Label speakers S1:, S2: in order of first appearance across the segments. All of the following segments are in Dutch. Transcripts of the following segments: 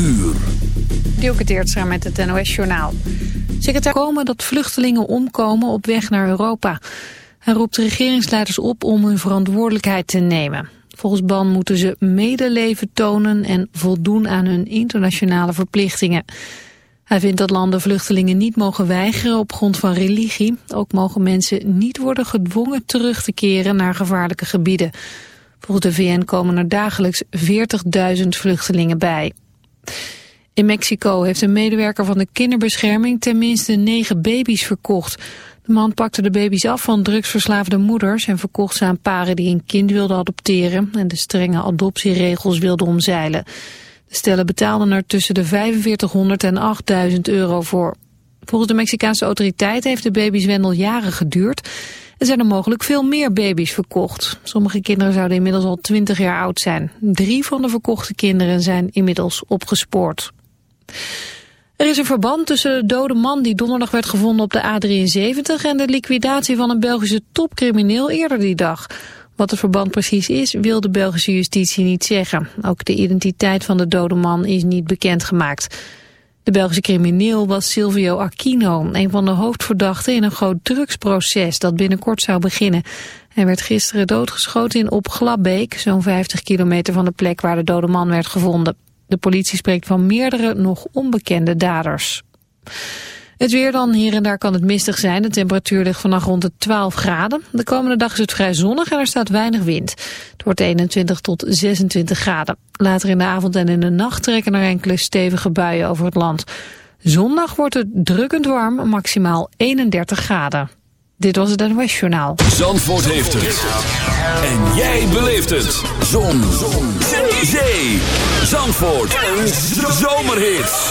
S1: uur.
S2: Dielke Teertstra met het NOS-journaal. Secretaris komen dat vluchtelingen omkomen op weg naar Europa. Hij roept regeringsleiders op om hun verantwoordelijkheid te nemen. Volgens Ban moeten ze medeleven tonen en voldoen aan hun internationale verplichtingen. Hij vindt dat landen vluchtelingen niet mogen weigeren op grond van religie. Ook mogen mensen niet worden gedwongen terug te keren naar gevaarlijke gebieden. Volgens de VN komen er dagelijks 40.000 vluchtelingen bij. In Mexico heeft een medewerker van de kinderbescherming tenminste negen baby's verkocht. De man pakte de baby's af van drugsverslaafde moeders en verkocht ze aan paren die een kind wilden adopteren en de strenge adoptieregels wilden omzeilen. De stellen betaalden er tussen de 4500 en 8000 euro voor. Volgens de Mexicaanse autoriteit heeft de babyzwendel jaren geduurd er zijn er mogelijk veel meer baby's verkocht. Sommige kinderen zouden inmiddels al 20 jaar oud zijn. Drie van de verkochte kinderen zijn inmiddels opgespoord. Er is een verband tussen de dode man die donderdag werd gevonden op de A73... en de liquidatie van een Belgische topcrimineel eerder die dag. Wat het verband precies is, wil de Belgische justitie niet zeggen. Ook de identiteit van de dode man is niet bekendgemaakt. De Belgische crimineel was Silvio Aquino, een van de hoofdverdachten in een groot drugsproces dat binnenkort zou beginnen. Hij werd gisteren doodgeschoten in Op Glabbeek, zo'n 50 kilometer van de plek waar de dode man werd gevonden. De politie spreekt van meerdere nog onbekende daders. Het weer dan, hier en daar kan het mistig zijn. De temperatuur ligt vannacht rond de 12 graden. De komende dag is het vrij zonnig en er staat weinig wind. Het wordt 21 tot 26 graden. Later in de avond en in de nacht trekken er enkele stevige buien over het land. Zondag wordt het drukkend warm, maximaal 31 graden. Dit was het NOS Journaal.
S1: Zandvoort heeft het. En jij beleeft het. Zon. Zon. Zee. Zandvoort. Een zomerhit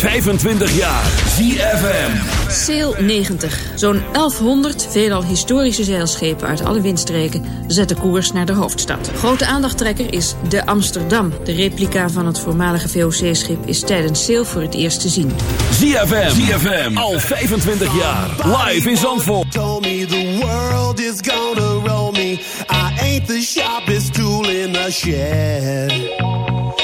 S1: 25 jaar ZFM.
S3: Sail 90. Zo'n 1100 veelal historische zeilschepen uit alle windstreken zetten koers naar de hoofdstad. Grote aandachttrekker is de Amsterdam. De replica van het voormalige VOC-schip is tijdens Sail voor het eerst te zien.
S1: ZFM. ZFM. Al 25 jaar. Live in Zandvoort.
S4: Told me the world is gonna roll me. I ain't the sharpest tool in the shed.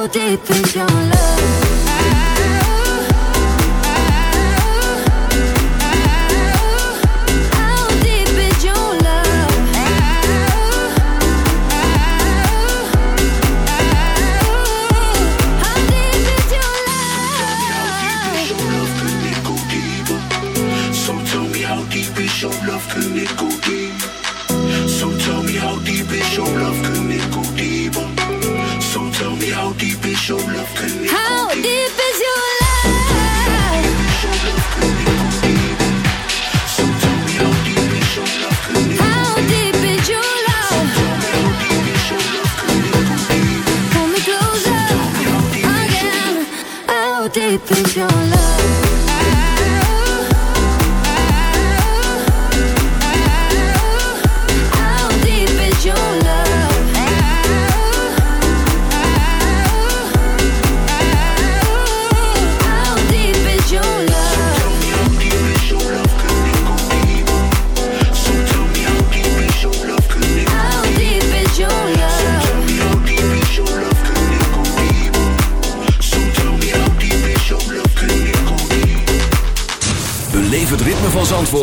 S4: so
S5: deep your love. your love.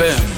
S5: ZFM.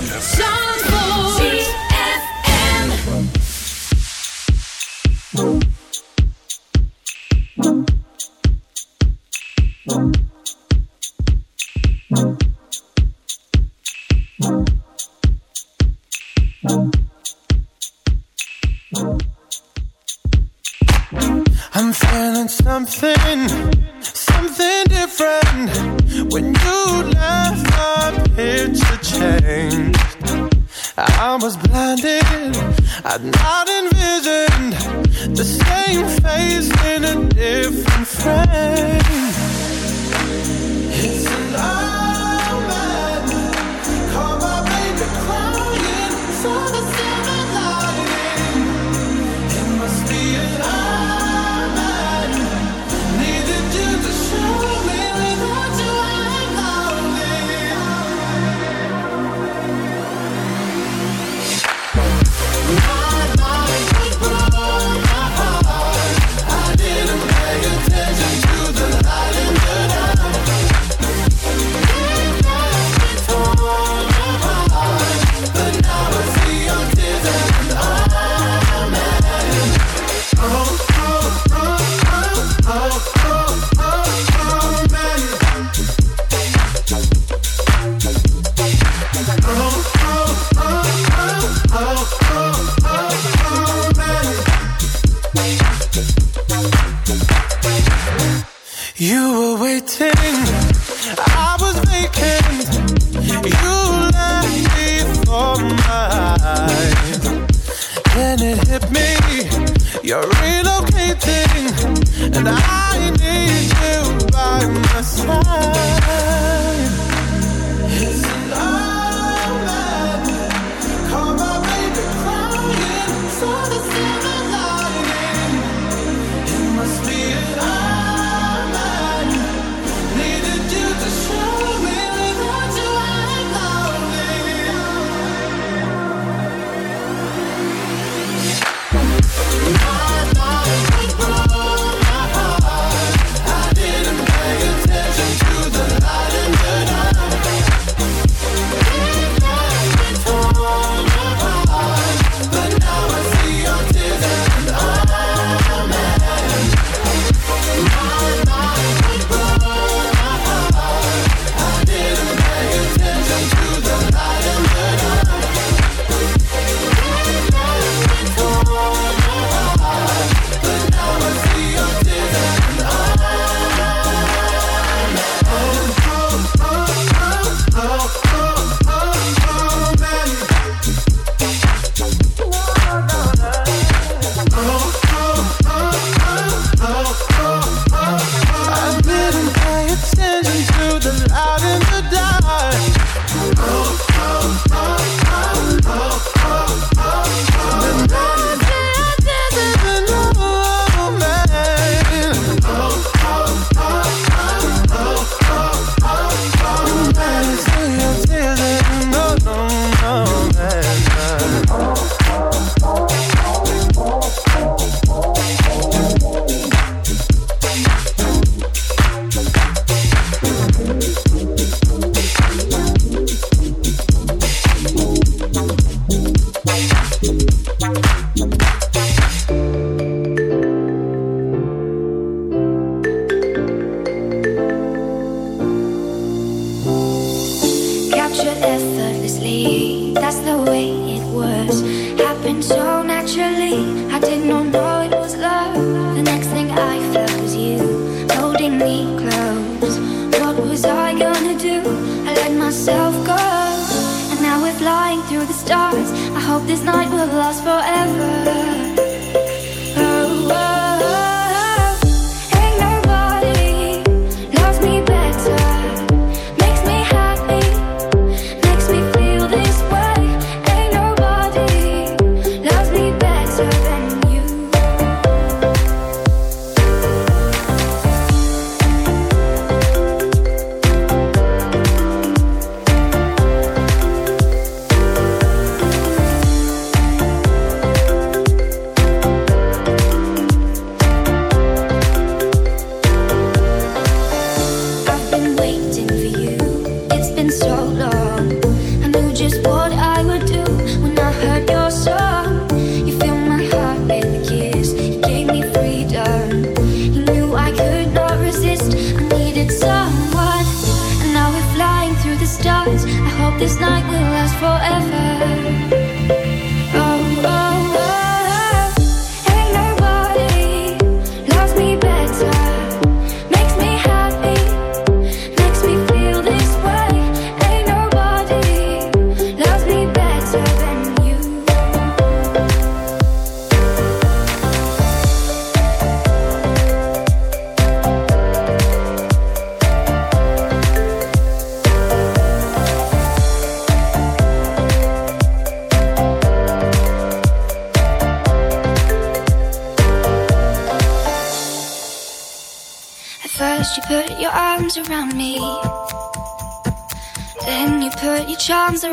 S5: this night.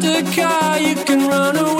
S6: The car you can run away.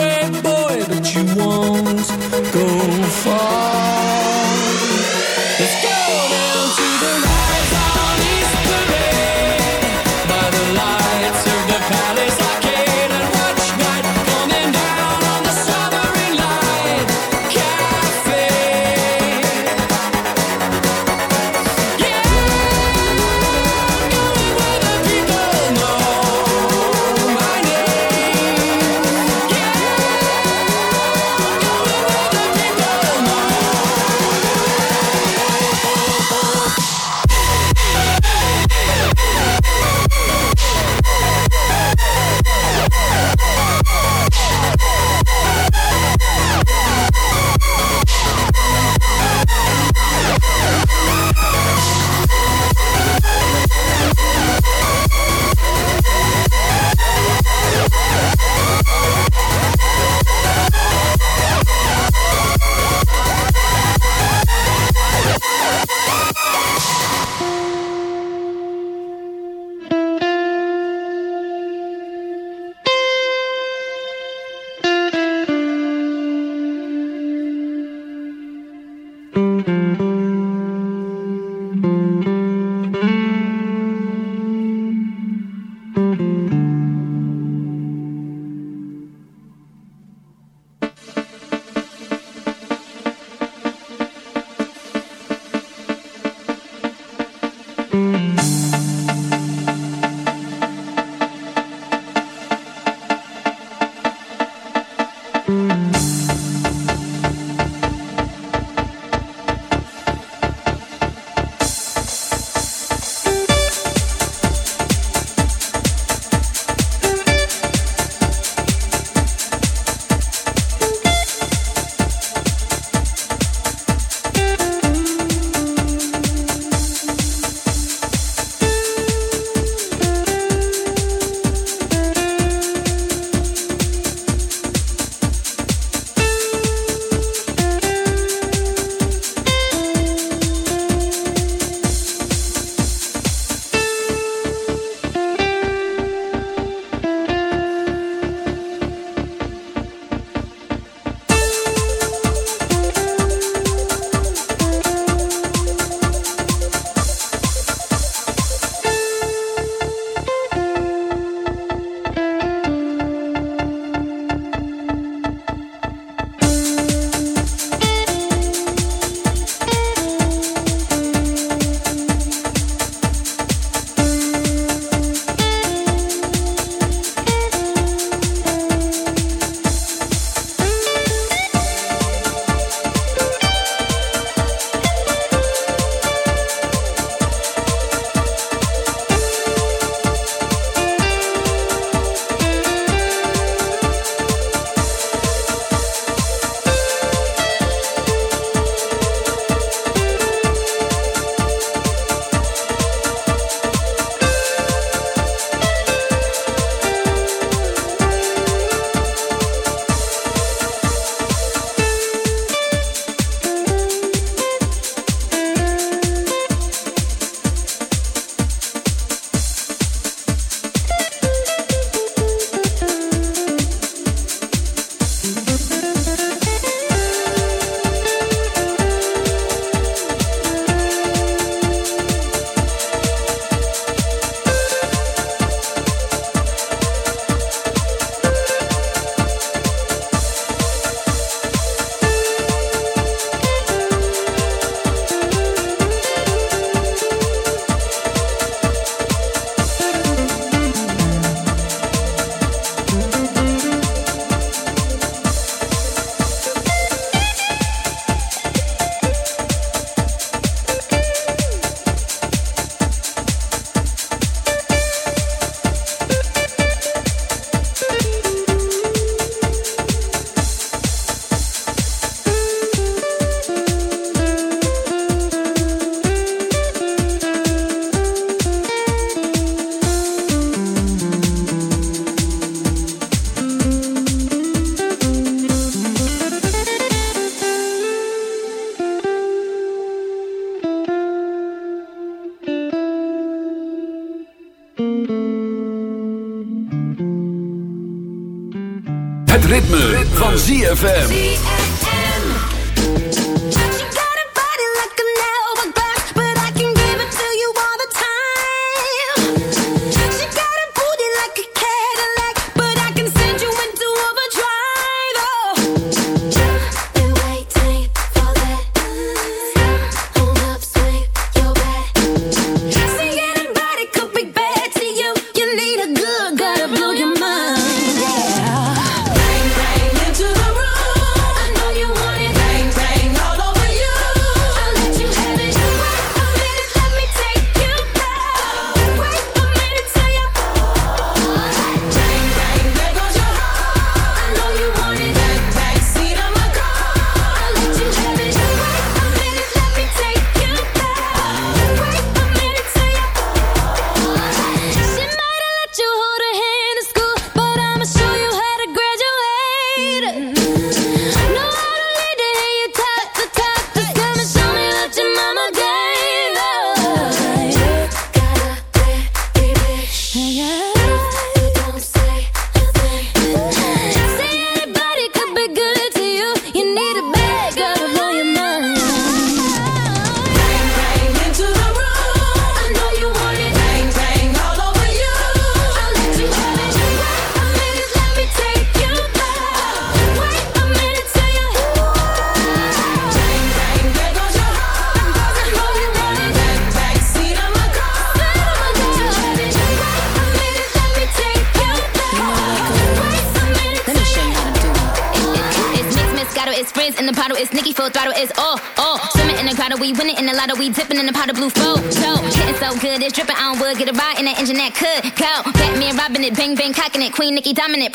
S5: ZFM.
S7: dominant.